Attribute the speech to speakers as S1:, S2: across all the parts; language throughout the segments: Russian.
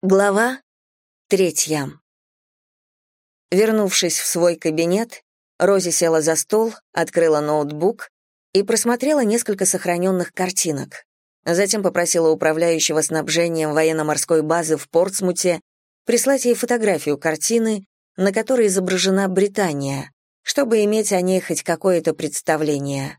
S1: Глава третья. Вернувшись в свой кабинет, Рози села за стол, открыла ноутбук и просмотрела несколько сохраненных картинок. Затем попросила управляющего снабжением военно-морской базы в Портсмуте прислать ей фотографию картины, на которой изображена Британия, чтобы иметь о ней хоть какое-то представление.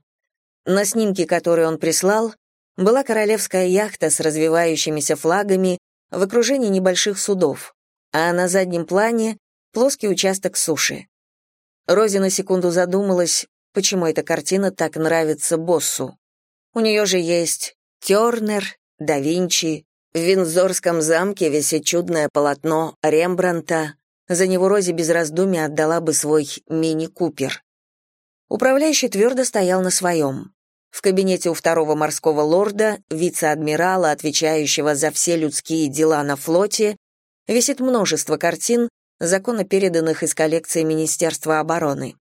S1: На снимке, который он прислал, была королевская яхта с развивающимися флагами в окружении небольших судов, а на заднем плане — плоский участок суши. Рози на секунду задумалась, почему эта картина так нравится боссу. У нее же есть Тернер, да Винчи, в Виндзорском замке висит чудное полотно Рембранта, за него Рози без раздумий отдала бы свой мини-купер. Управляющий твердо стоял на своем. В кабинете у второго морского лорда, вице-адмирала, отвечающего за все людские дела на флоте, висит множество картин, законно переданных из коллекции Министерства обороны.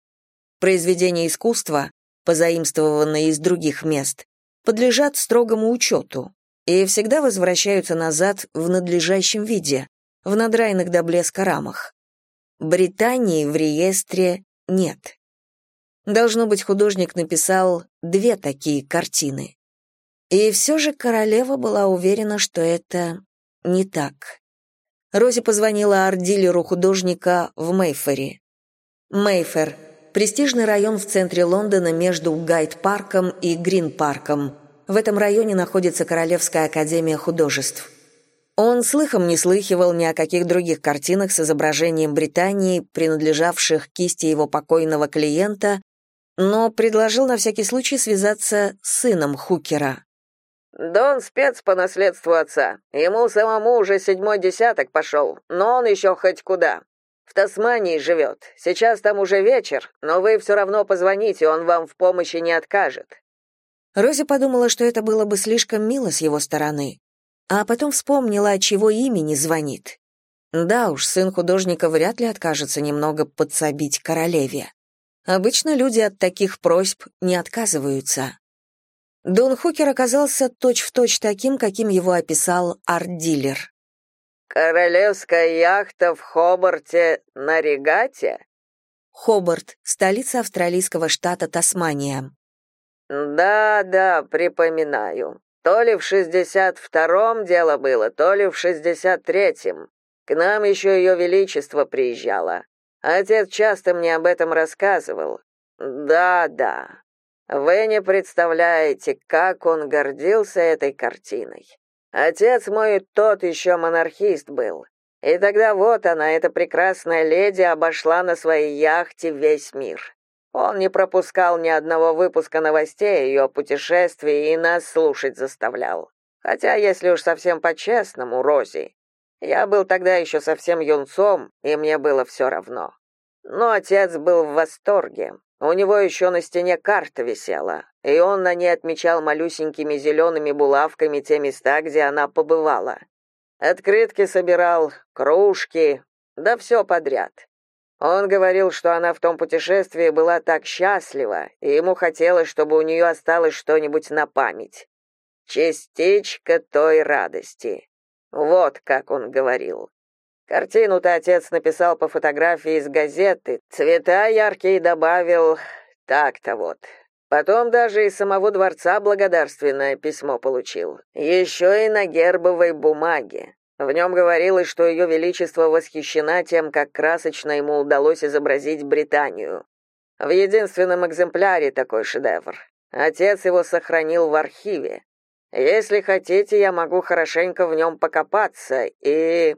S1: Произведения искусства, позаимствованные из других мест, подлежат строгому учету и всегда возвращаются назад в надлежащем виде, в надрайных до блеска рамах. Британии в реестре нет. Должно быть, художник написал две такие картины. И все же королева была уверена, что это не так. Рози позвонила арт-дилеру художника в Мейфере. Мейфер — престижный район в центре Лондона между Гайд-парком и Грин-парком. В этом районе находится Королевская академия художеств. Он слыхом не слыхивал ни о каких других картинах с изображением Британии, принадлежавших кисти его покойного клиента, но предложил на всякий случай связаться с сыном Хукера.
S2: «Дон спец по наследству отца. Ему самому уже седьмой десяток пошел, но он еще хоть куда. В Тасмании живет. Сейчас там уже вечер, но вы все равно позвоните, он вам в помощи не откажет».
S1: Рози подумала, что это было бы слишком мило с его стороны, а потом вспомнила, от чего имени звонит. Да уж, сын художника вряд ли откажется немного подсобить королеве. Обычно люди от таких просьб не отказываются. Дон Хукер оказался точь-в-точь точь таким, каким его описал арт-дилер.
S2: «Королевская яхта в Хобарте на регате?»
S1: Хобарт, столица австралийского штата Тасмания.
S2: «Да-да, припоминаю. То ли в шестьдесят втором дело было, то ли в шестьдесят третьем. К нам еще ее величество приезжало. Отец часто мне об этом рассказывал. Да-да. Вы не представляете, как он гордился этой картиной. Отец мой тот еще монархист был. И тогда вот она, эта прекрасная леди, обошла на своей яхте весь мир. Он не пропускал ни одного выпуска новостей о ее путешествии и нас слушать заставлял. Хотя, если уж совсем по-честному, Рози, я был тогда еще совсем юнцом, и мне было все равно. Но отец был в восторге. У него еще на стене карта висела, и он на ней отмечал малюсенькими зелеными булавками те места, где она побывала. Открытки собирал, кружки, да все подряд. Он говорил, что она в том путешествии была так счастлива, и ему хотелось, чтобы у нее осталось что-нибудь на память. Частичка той радости. Вот как он говорил. Картину-то отец написал по фотографии из газеты, цвета яркие добавил, так-то вот. Потом даже из самого дворца благодарственное письмо получил, еще и на гербовой бумаге. В нем говорилось, что ее величество восхищена тем, как красочно ему удалось изобразить Британию. В единственном экземпляре такой шедевр. Отец его сохранил в архиве. Если хотите, я могу хорошенько в нем покопаться и...»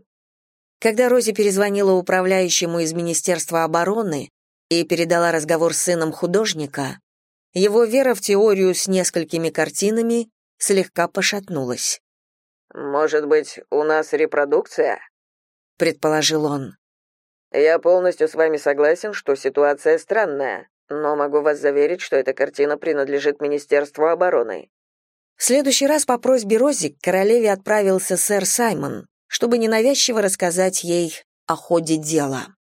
S1: Когда Рози перезвонила управляющему из Министерства обороны и передала разговор с сыном художника, его вера в теорию с несколькими картинами слегка пошатнулась.
S2: «Может быть, у нас репродукция?» — предположил он. «Я полностью с вами согласен, что ситуация странная, но могу вас заверить, что эта картина принадлежит Министерству обороны.
S1: В следующий раз по просьбе Рози к королеве отправился сэр Саймон, чтобы ненавязчиво рассказать ей о ходе дела.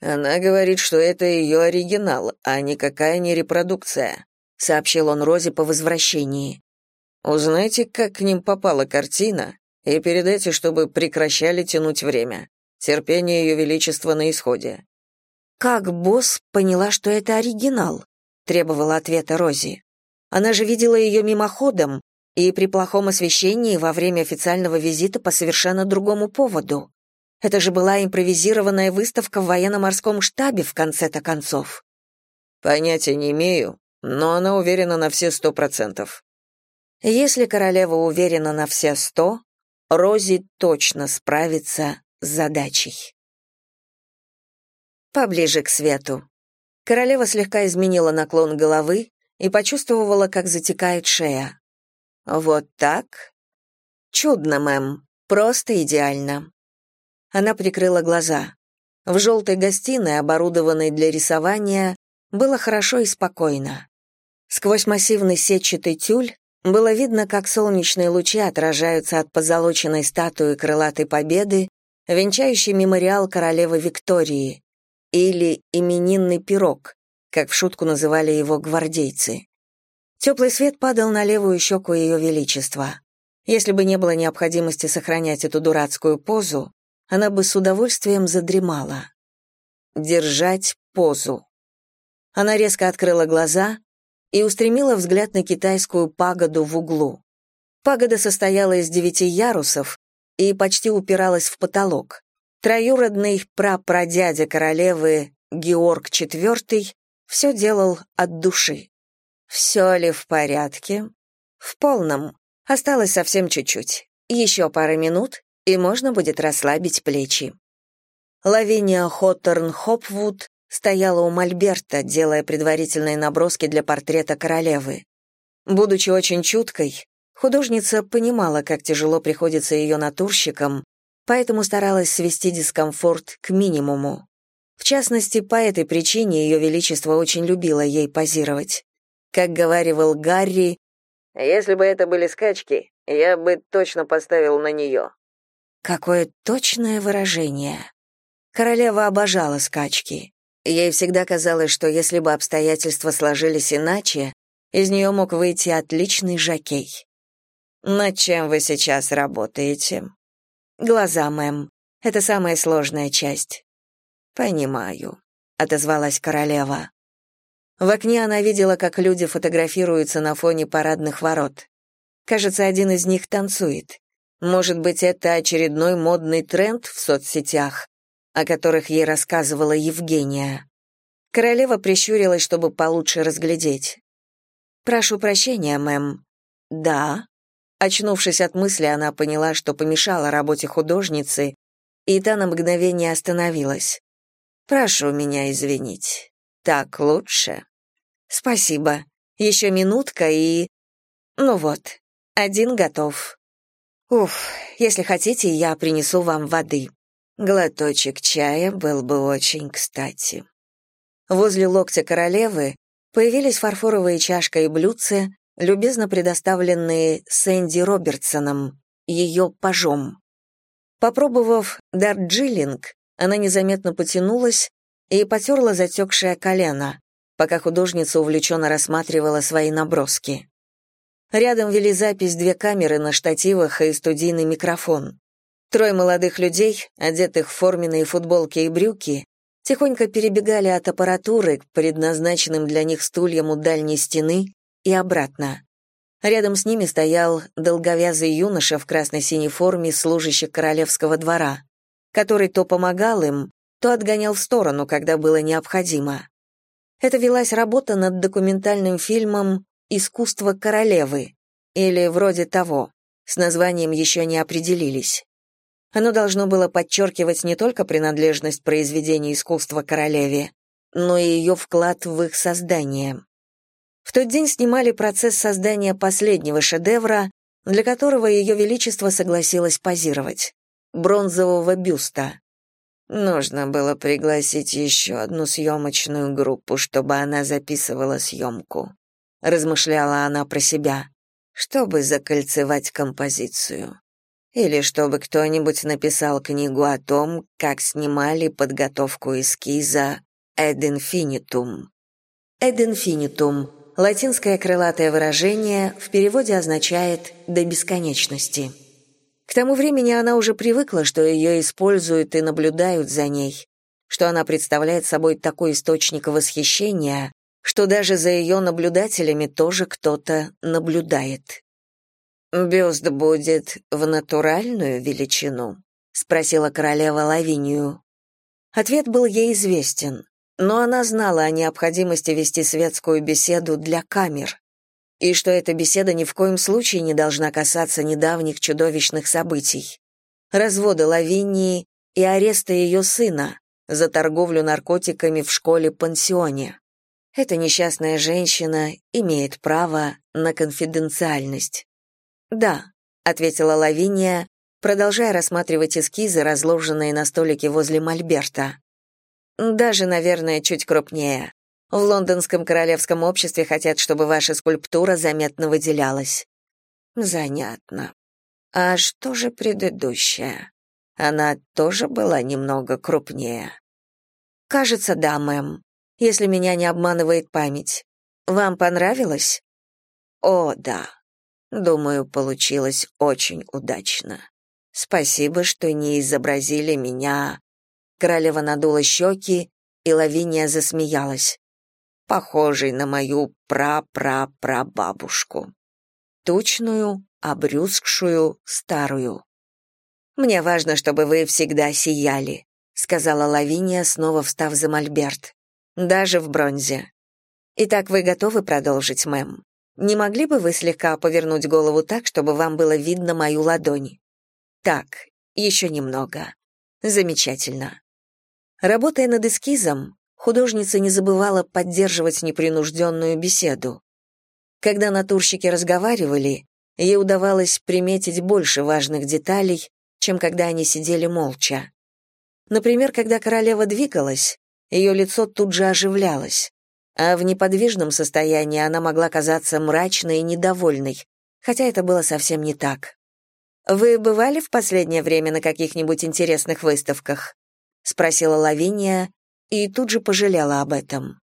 S2: «Она говорит, что это ее оригинал, а никакая не репродукция», — сообщил он Розе по возвращении. «Узнайте, как к ним попала картина, И передайте, чтобы прекращали тянуть время. Терпение Ее Величества на исходе».
S1: «Как босс поняла, что это оригинал?» — требовала ответа Рози. «Она же видела ее мимоходом и при плохом освещении во время официального визита по совершенно другому поводу. Это же была импровизированная выставка в военно-морском штабе в конце-то концов».
S2: «Понятия не имею, но она уверена на все сто процентов».
S1: Если королева уверена на все сто, Рози точно справится с задачей. Поближе к свету. Королева слегка изменила наклон головы и почувствовала, как затекает шея. Вот так? Чудно, мэм, просто идеально. Она прикрыла глаза. В желтой гостиной, оборудованной для рисования, было хорошо и спокойно. Сквозь массивный сетчатый тюль было видно, как солнечные лучи отражаются от позолоченной статуи крылатой победы, венчающей мемориал королевы Виктории, или именинный пирог, как в шутку называли его гвардейцы. Теплый свет падал на левую щеку ее величества. Если бы не было необходимости сохранять эту дурацкую позу, она бы с удовольствием задремала. Держать позу. Она резко открыла глаза и устремила взгляд на китайскую пагоду в углу. Пагода состояла из девяти ярусов и почти упиралась в потолок. Троюродный прапрадядя королевы Георг IV все делал от души. Все ли в порядке? В полном. Осталось совсем чуть-чуть. Еще пара минут, и можно будет расслабить плечи. Лавиния Хоттерн Хопвуд стояла у мольберта, делая предварительные наброски для портрета королевы. Будучи очень чуткой, художница понимала, как тяжело приходится ее натурщикам, поэтому старалась свести дискомфорт к минимуму. В частности, по этой причине ее величество очень любило ей позировать. Как говаривал Гарри,
S2: «Если бы это были скачки, я бы точно поставил на нее».
S1: Какое точное выражение. Королева обожала скачки. Ей всегда казалось, что если бы обстоятельства сложились иначе, из нее мог выйти отличный жокей. «Над чем вы сейчас работаете?» «Глаза, мэм. Это самая сложная часть». «Понимаю», — отозвалась королева. В окне она видела, как люди фотографируются на фоне парадных ворот. Кажется, один из них танцует. Может быть, это очередной модный тренд в соцсетях, о которых ей рассказывала Евгения. Королева прищурилась, чтобы получше разглядеть. «Прошу прощения, мэм». «Да». Очнувшись от мысли, она поняла, что помешала работе художницы, и та на мгновение остановилась. «Прошу меня извинить. Так лучше?» «Спасибо. Еще минутка и...» «Ну вот, один готов». «Уф, если хотите, я принесу вам воды». Глоточек чая был бы очень кстати. Возле локтя королевы появились фарфоровые чашка и блюдце, любезно предоставленные Сэнди Робертсоном, ее пажом. Попробовав дарджилинг, она незаметно потянулась и потерла затекшее колено, пока художница увлеченно рассматривала свои наброски. Рядом вели запись две камеры на штативах и студийный микрофон. Трое молодых людей, одетых в форменные футболки и брюки, тихонько перебегали от аппаратуры к предназначенным для них стульям у дальней стены и обратно. Рядом с ними стоял долговязый юноша в красно-синей форме служащих королевского двора, который то помогал им, то отгонял в сторону, когда было необходимо. Это велась работа над документальным фильмом «Искусство королевы» или вроде того, с названием еще не определились. Оно должно было подчеркивать не только принадлежность произведения искусства королеве, но и ее вклад в их создание. В тот день снимали процесс создания последнего шедевра, для которого Ее Величество согласилось позировать — бронзового бюста. Нужно было пригласить еще одну съемочную группу, чтобы она записывала съемку. Размышляла она про себя, чтобы закольцевать композицию. Или чтобы кто-нибудь написал книгу о том, как снимали подготовку эскиза «Эд инфинитум». «Эд инфинитум» — латинское крылатое выражение, в переводе означает «до бесконечности». К тому времени она уже привыкла, что ее используют и наблюдают за ней, что она представляет собой такой источник восхищения, что даже за ее наблюдателями тоже кто-то наблюдает. «Бюст будет в натуральную величину?» — спросила королева Лавинию. Ответ был ей известен, но она знала о необходимости вести светскую беседу для камер, и что эта беседа ни в коем случае не должна касаться недавних чудовищных событий. Развода Лавинии и ареста ее сына за торговлю наркотиками в школе-пансионе. Эта несчастная женщина имеет право на конфиденциальность. «Да», — ответила Лавиния, продолжая рассматривать эскизы, разложенные на столике возле Мольберта. «Даже, наверное, чуть крупнее. В лондонском королевском обществе хотят, чтобы ваша скульптура заметно выделялась». «Занятно. А что же предыдущая? Она тоже была немного крупнее?» «Кажется, да, мэм, если меня не обманывает память. Вам понравилось?» «О, да. Думаю, получилось очень удачно. Спасибо, что не изобразили меня. Королева надула щеки, и Лавиния засмеялась. Похожей на мою пра-пра-прабабушку. Тучную, обрюзгшую, старую. «Мне важно, чтобы вы всегда сияли», — сказала Лавиния, снова встав за мольберт. «Даже в бронзе. Итак, вы готовы продолжить, мэм?» Не могли бы вы слегка повернуть голову так, чтобы вам было видно мою ладонь? Так, еще немного. Замечательно. Работая над эскизом, художница не забывала поддерживать непринужденную беседу. Когда натурщики разговаривали, ей удавалось приметить больше важных деталей, чем когда они сидели молча. Например, когда королева двигалась, ее лицо тут же оживлялось а в неподвижном состоянии она могла казаться мрачной и недовольной, хотя это было совсем не так. «Вы бывали в последнее время на каких-нибудь интересных выставках?» — спросила Лавиния и тут же пожалела об этом.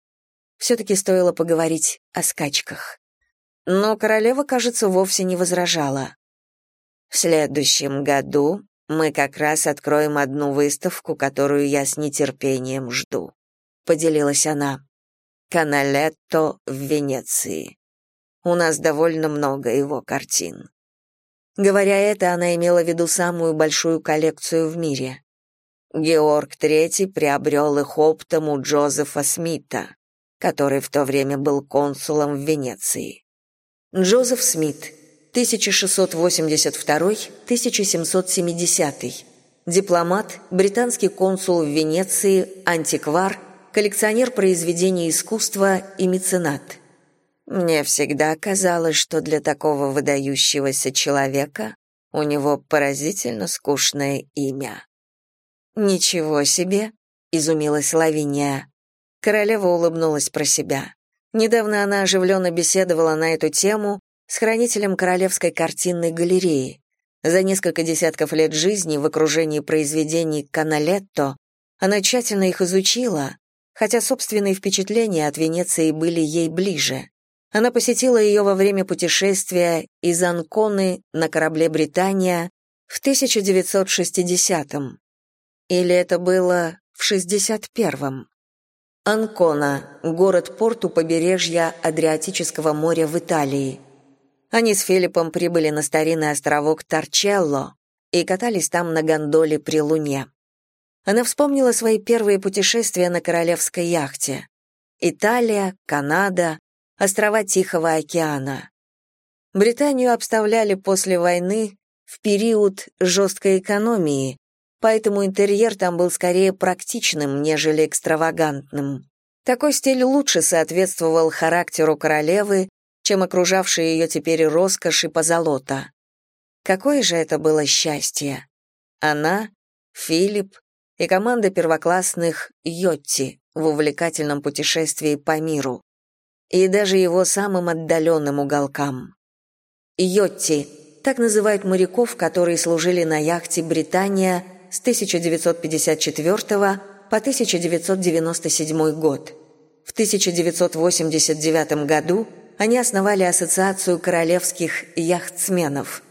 S1: Все-таки стоило поговорить о скачках. Но королева, кажется, вовсе не возражала. «В следующем году мы как раз откроем одну выставку, которую я с нетерпением жду», — поделилась она. Каналетто в Венеции. У нас довольно много его картин. Говоря это, она имела в виду самую большую коллекцию в мире. Георг III приобрел их оптом у Джозефа Смита, который в то время был консулом в Венеции. Джозеф Смит, 1682-1770, дипломат, британский консул в Венеции, антиквар – коллекционер произведений искусства и меценат. Мне всегда казалось, что для такого выдающегося человека у него поразительно скучное имя. «Ничего себе!» — изумилась Лавиния. Королева улыбнулась про себя. Недавно она оживленно беседовала на эту тему с хранителем Королевской картинной галереи. За несколько десятков лет жизни в окружении произведений Каналетто она тщательно их изучила, хотя собственные впечатления от Венеции были ей ближе. Она посетила ее во время путешествия из Анконы на корабле «Британия» в 1960-м. Или это было в 61-м. Анкона – город-порт у побережья Адриатического моря в Италии. Они с Филиппом прибыли на старинный островок Торчелло и катались там на гондоле при луне. Она вспомнила свои первые путешествия на королевской яхте. Италия, Канада, острова Тихого океана. Британию обставляли после войны в период жесткой экономии, поэтому интерьер там был скорее практичным, нежели экстравагантным. Такой стиль лучше соответствовал характеру королевы, чем окружавшие ее теперь роскошь и позолота. Какое же это было счастье! Она, Филипп, и команда первоклассных «Йотти» в увлекательном путешествии по миру, и даже его самым отдаленным уголкам. «Йотти» — так называют моряков, которые служили на яхте «Британия» с 1954 по 1997 год. В 1989 году они основали Ассоциацию королевских яхтсменов.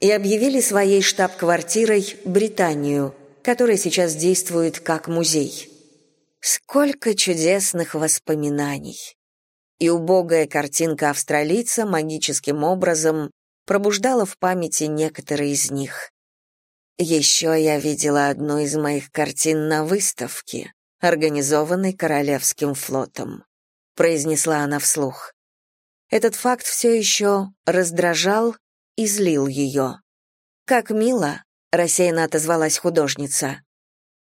S1: и объявили своей штаб-квартирой Британию, которая сейчас действует как музей. Сколько чудесных воспоминаний! И убогая картинка австралийца магическим образом пробуждала в памяти некоторые из них. Еще я видела одну из моих картин на выставке, организованной Королевским флотом, произнесла она вслух. Этот факт все еще раздражал и злил ее. «Как мило», — рассеянно отозвалась художница.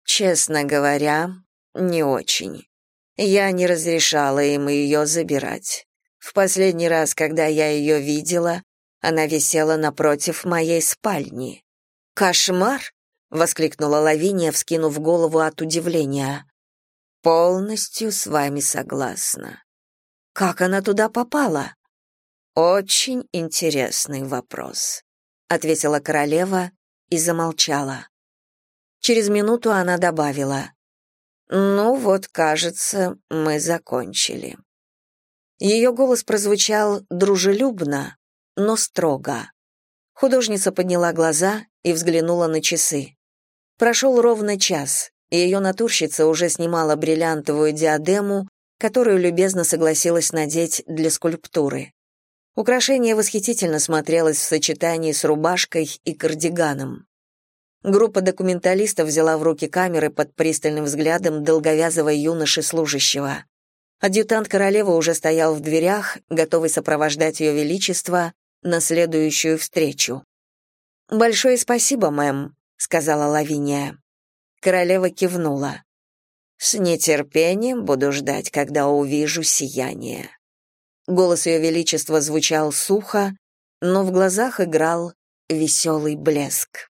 S1: «Честно говоря, не очень. Я не разрешала им ее забирать. В последний раз, когда я ее видела, она висела напротив моей спальни. «Кошмар!» — воскликнула Лавиния, вскинув голову от удивления. «Полностью с вами согласна. Как она туда попала?» «Очень интересный вопрос», — ответила королева и замолчала. Через минуту она добавила. «Ну вот, кажется, мы закончили». Ее голос прозвучал дружелюбно, но строго. Художница подняла глаза и взглянула на часы. Прошел ровно час, и ее натурщица уже снимала бриллиантовую диадему, которую любезно согласилась надеть для скульптуры. Украшение восхитительно смотрелось в сочетании с рубашкой и кардиганом. Группа документалистов взяла в руки камеры под пристальным взглядом долговязого юноши-служащего. Адъютант королевы уже стоял в дверях, готовый сопровождать ее величество на следующую встречу. «Большое спасибо, мэм», — сказала Лавиния. Королева кивнула. «С нетерпением буду ждать, когда увижу сияние». Голос ее величества звучал сухо, но в глазах играл веселый блеск.